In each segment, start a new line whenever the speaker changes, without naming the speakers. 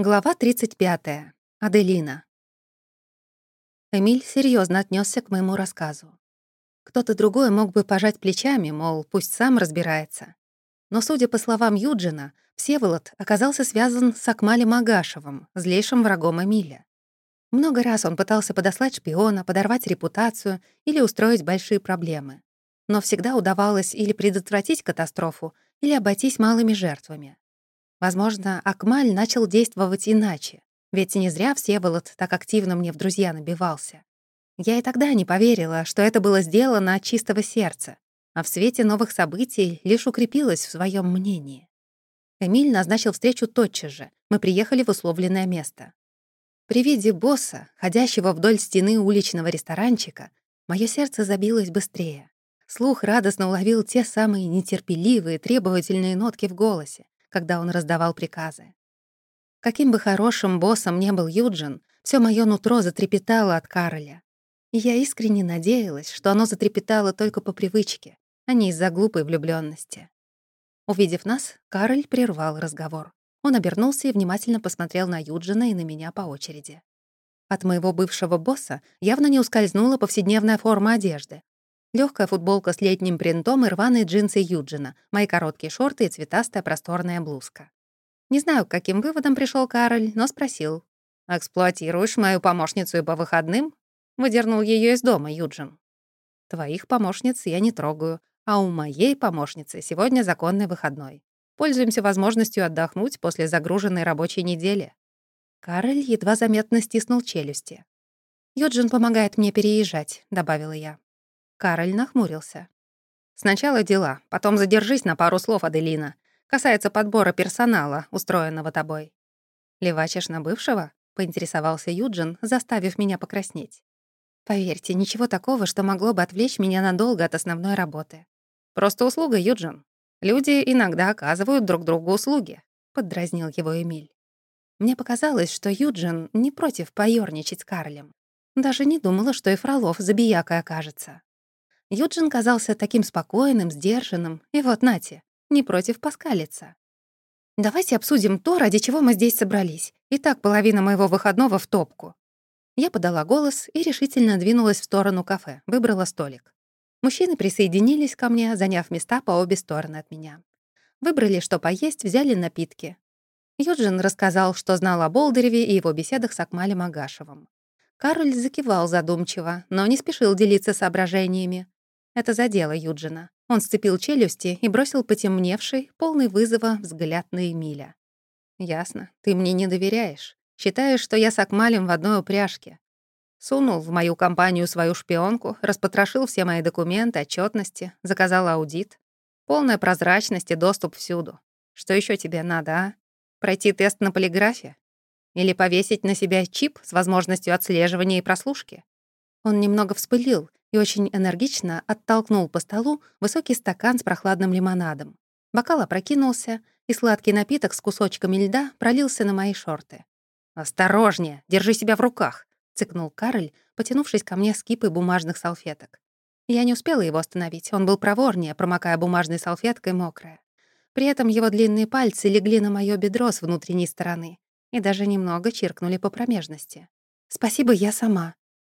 Глава 35. Аделина. Эмиль серьезно отнесся к моему рассказу. Кто-то другой мог бы пожать плечами, мол, пусть сам разбирается. Но, судя по словам Юджина, Всеволод оказался связан с Акмалем Агашевым, злейшим врагом Эмиля. Много раз он пытался подослать шпиона, подорвать репутацию или устроить большие проблемы. Но всегда удавалось или предотвратить катастрофу, или обойтись малыми жертвами. Возможно, Акмаль начал действовать иначе, ведь не зря Всеволод так активно мне в друзья набивался. Я и тогда не поверила, что это было сделано от чистого сердца, а в свете новых событий лишь укрепилась в своем мнении. Эмиль назначил встречу тотчас же. Мы приехали в условленное место. При виде босса, ходящего вдоль стены уличного ресторанчика, мое сердце забилось быстрее. Слух радостно уловил те самые нетерпеливые, требовательные нотки в голосе, когда он раздавал приказы. Каким бы хорошим боссом не был Юджин, все мое нутро затрепетало от Кароля. И я искренне надеялась, что оно затрепетало только по привычке, а не из-за глупой влюбленности. Увидев нас, Кароль прервал разговор. Он обернулся и внимательно посмотрел на Юджина и на меня по очереди. От моего бывшего босса явно не ускользнула повседневная форма одежды. Легкая футболка с летним принтом и рваные джинсы Юджина, мои короткие шорты и цветастая просторная блузка. Не знаю, к каким выводам пришел Кароль, но спросил. «Эксплуатируешь мою помощницу и по выходным?» Выдернул ее из дома, Юджин. «Твоих помощниц я не трогаю, а у моей помощницы сегодня законный выходной. Пользуемся возможностью отдохнуть после загруженной рабочей недели». Кароль едва заметно стиснул челюсти. «Юджин помогает мне переезжать», — добавила я. Кароль нахмурился. «Сначала дела, потом задержись на пару слов, Аделина. Касается подбора персонала, устроенного тобой». «Левачишь на бывшего?» — поинтересовался Юджин, заставив меня покраснеть. «Поверьте, ничего такого, что могло бы отвлечь меня надолго от основной работы. Просто услуга, Юджин. Люди иногда оказывают друг другу услуги», — поддразнил его Эмиль. Мне показалось, что Юджин не против поёрничать с Карлем. Даже не думала, что и Фролов забиякой окажется. Юджин казался таким спокойным, сдержанным, и вот нате, не против поскалиться. «Давайте обсудим то, ради чего мы здесь собрались. И так половина моего выходного в топку». Я подала голос и решительно двинулась в сторону кафе, выбрала столик. Мужчины присоединились ко мне, заняв места по обе стороны от меня. Выбрали, что поесть, взяли напитки. Юджин рассказал, что знал о Болдыреве и его беседах с Акмалем Агашевым. Кароль закивал задумчиво, но не спешил делиться соображениями. Это задело Юджина. Он сцепил челюсти и бросил потемневший, полный вызова взгляд на Эмиля. «Ясно. Ты мне не доверяешь. Считаешь, что я с Акмалем в одной упряжке. Сунул в мою компанию свою шпионку, распотрошил все мои документы, отчетности, заказал аудит. Полная прозрачность и доступ всюду. Что еще тебе надо, а? Пройти тест на полиграфе? Или повесить на себя чип с возможностью отслеживания и прослушки? Он немного вспылил, и очень энергично оттолкнул по столу высокий стакан с прохладным лимонадом. Бокал опрокинулся, и сладкий напиток с кусочками льда пролился на мои шорты. «Осторожнее! Держи себя в руках!» — цыкнул Кароль, потянувшись ко мне с кипой бумажных салфеток. Я не успела его остановить, он был проворнее, промокая бумажной салфеткой мокрое. При этом его длинные пальцы легли на моё бедро с внутренней стороны и даже немного чиркнули по промежности. «Спасибо, я сама».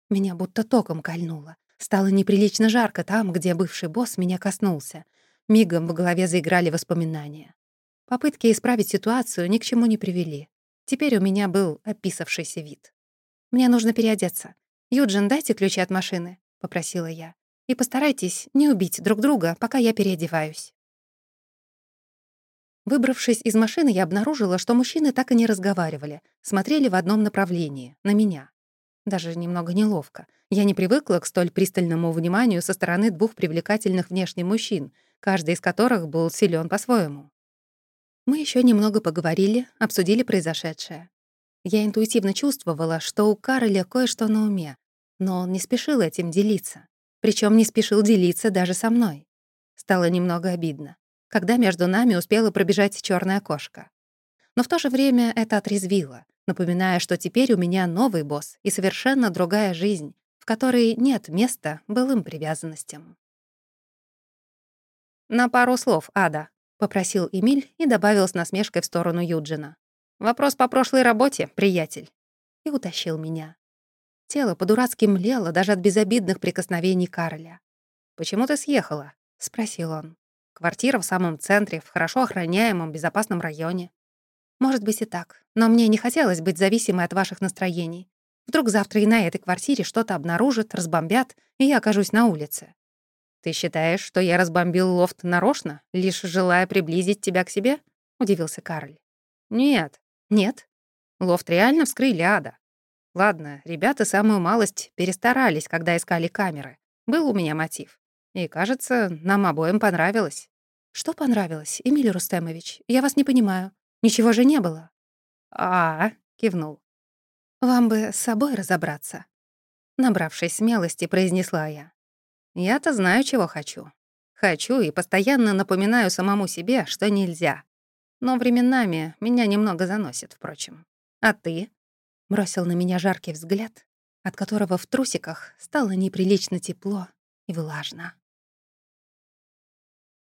Меня будто током кольнуло. Стало неприлично жарко там, где бывший босс меня коснулся. Мигом в голове заиграли воспоминания. Попытки исправить ситуацию ни к чему не привели. Теперь у меня был описавшийся вид. «Мне нужно переодеться. Юджин, дайте ключи от машины», — попросила я. «И постарайтесь не убить друг друга, пока я переодеваюсь». Выбравшись из машины, я обнаружила, что мужчины так и не разговаривали, смотрели в одном направлении, на меня. Даже немного неловко. Я не привыкла к столь пристальному вниманию со стороны двух привлекательных внешних мужчин, каждый из которых был силен по-своему. Мы еще немного поговорили, обсудили произошедшее. Я интуитивно чувствовала, что у Кароля кое-что на уме, но он не спешил этим делиться. Причем не спешил делиться даже со мной. Стало немного обидно, когда между нами успела пробежать черная кошка. Но в то же время это отрезвило напоминая, что теперь у меня новый босс и совершенно другая жизнь, в которой нет места былым привязанностям. «На пару слов, Ада», — попросил Эмиль и добавил с насмешкой в сторону Юджина. Вопрос по прошлой работе, приятель. И утащил меня. Тело по-дурацки млело даже от безобидных прикосновений Кароля. «Почему ты съехала?» — спросил он. «Квартира в самом центре, в хорошо охраняемом, безопасном районе». «Может быть и так, но мне не хотелось быть зависимой от ваших настроений. Вдруг завтра и на этой квартире что-то обнаружат, разбомбят, и я окажусь на улице». «Ты считаешь, что я разбомбил лофт нарочно, лишь желая приблизить тебя к себе?» — удивился Карль. «Нет». «Нет?» Лофт реально вскрыли ада. Ладно, ребята самую малость перестарались, когда искали камеры. Был у меня мотив. И, кажется, нам обоим понравилось. Что понравилось, Эмиль Рустемович? Я вас не понимаю. Ничего же не было. А, -а, -а кивнул. Вам бы с собой разобраться. Набравшись смелости, произнесла я. Я-то знаю, чего хочу. Хочу и постоянно напоминаю самому себе, что нельзя. Но временами меня немного заносит, впрочем. А ты? бросил на меня жаркий взгляд, от которого в трусиках стало неприлично тепло и влажно.